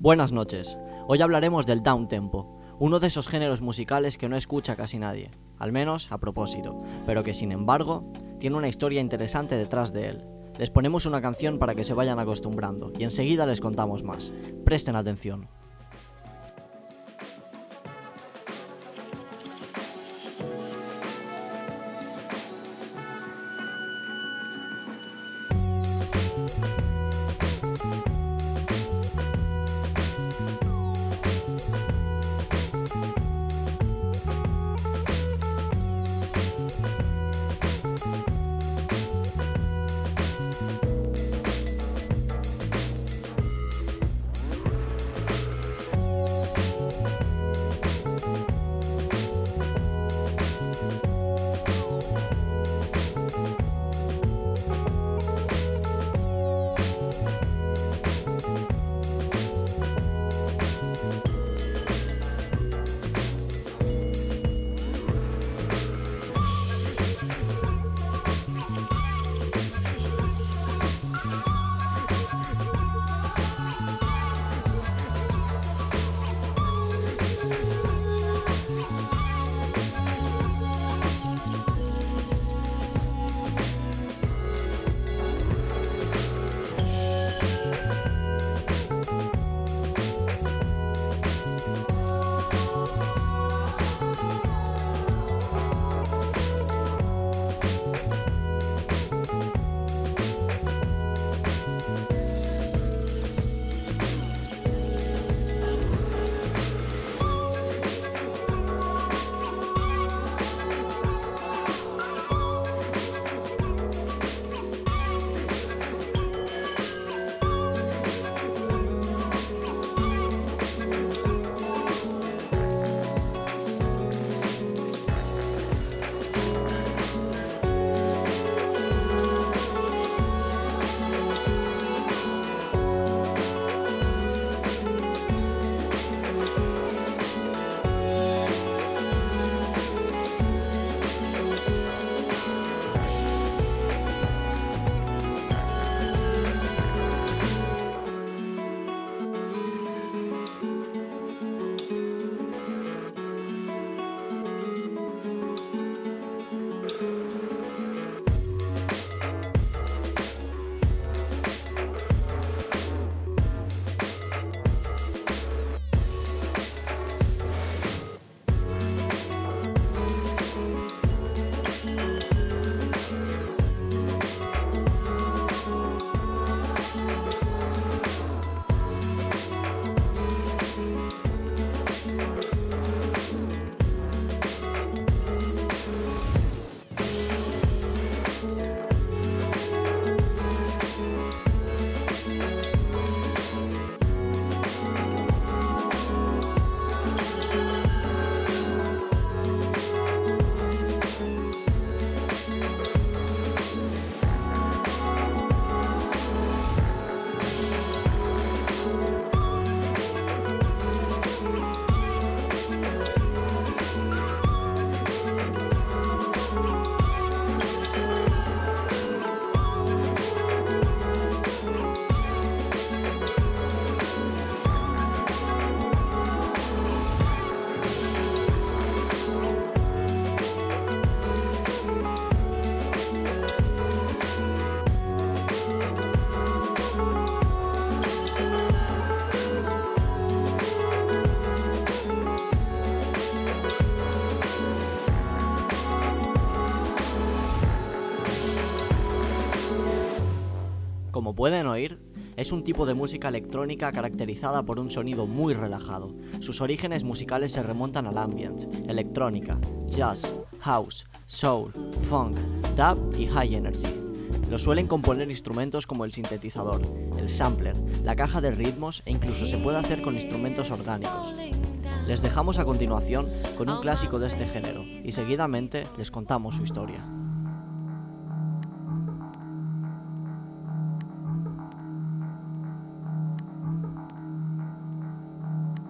Buenas noches. Hoy hablaremos del down tempo, uno de esos géneros musicales que no escucha casi nadie, al menos a propósito, pero que sin embargo tiene una historia interesante detrás de él. Les ponemos una canción para que se vayan acostumbrando y enseguida les contamos más. Presten atención. Pueden oír, es un tipo de música electrónica caracterizada por un sonido muy relajado. Sus orígenes musicales se remontan al ambient, electrónica, jazz, house, soul, funk, dub y high energy. Lo suelen componer instrumentos como el sintetizador, el sampler, la caja de ritmos e incluso se puede hacer con instrumentos orgánicos. Les dejamos a continuación con un clásico de este género y seguidamente les contamos su historia.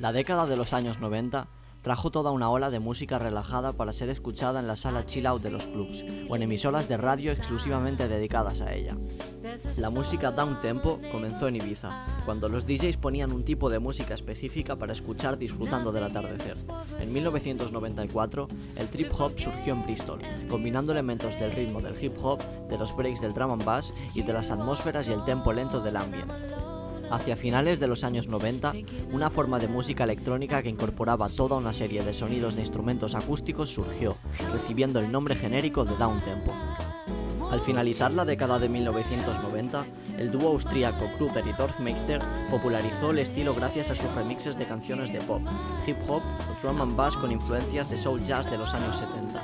La década de los años 90 trajo toda una ola de música relajada para ser escuchada en la sala chill out de los clubs o en emisoras de radio exclusivamente dedicadas a ella. La música down tempo comenzó en Ibiza, cuando los DJs ponían un tipo de música específica para escuchar disfrutando del atardecer. En 1994, el trip hop surgió en Bristol, combinando elementos del ritmo del hip hop, de los breaks del drum and bass y de las atmósferas y el tempo lento del ambient. Hacia finales de los años 90, una forma de música electrónica que incorporaba toda una serie de sonidos de instrumentos acústicos surgió, recibiendo el nombre genérico de downtempo. Al finalizar la década de 1990, el dúo austríaco Kruder y Dorfmeister popularizó el estilo gracias a sus remixes de canciones de pop, hip hop o drum and bass con influencias de soul jazz de los años 70.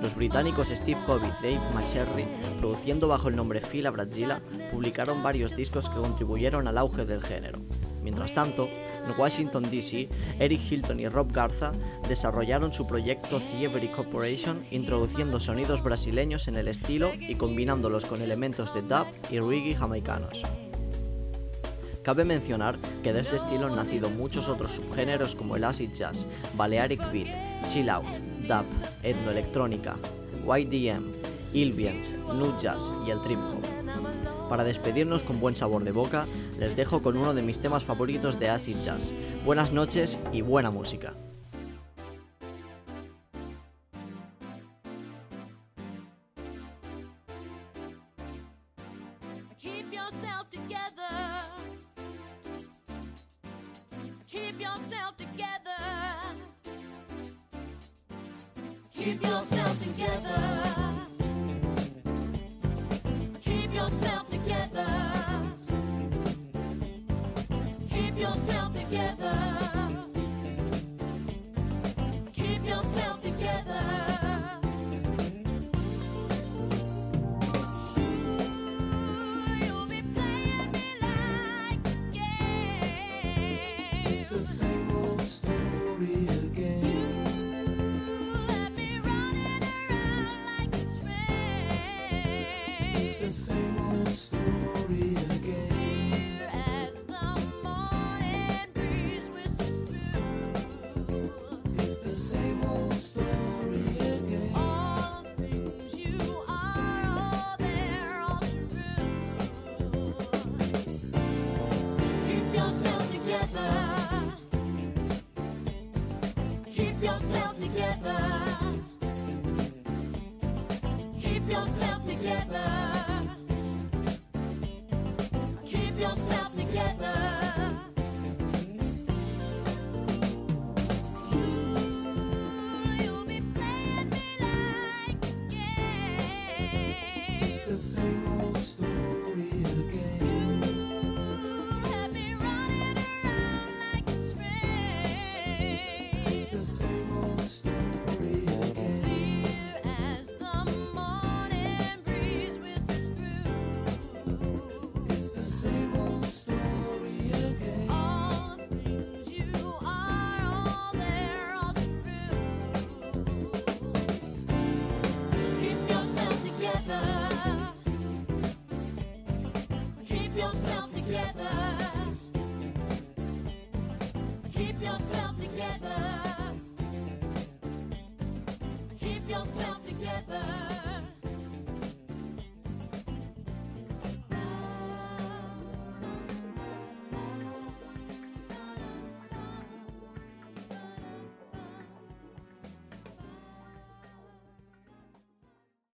Los británicos Steve Hobb y Dave McSherry, produciendo bajo el nombre Bradzilla, publicaron varios discos que contribuyeron al auge del género. Mientras tanto, en Washington, D.C., Eric Hilton y Rob Garza desarrollaron su proyecto Thievery Corporation, introduciendo sonidos brasileños en el estilo y combinándolos con elementos de dub y reggae jamaicanos. Cabe mencionar que de este estilo han nacido muchos otros subgéneros como el acid jazz, Balearic beat, chill out, dub, etnoelectrónica, YDM, Ilvians, nu jazz y el trip hop. Para despedirnos con buen sabor de boca, les dejo con uno de mis temas favoritos de acid jazz. Buenas noches y buena música. Keep yourself together.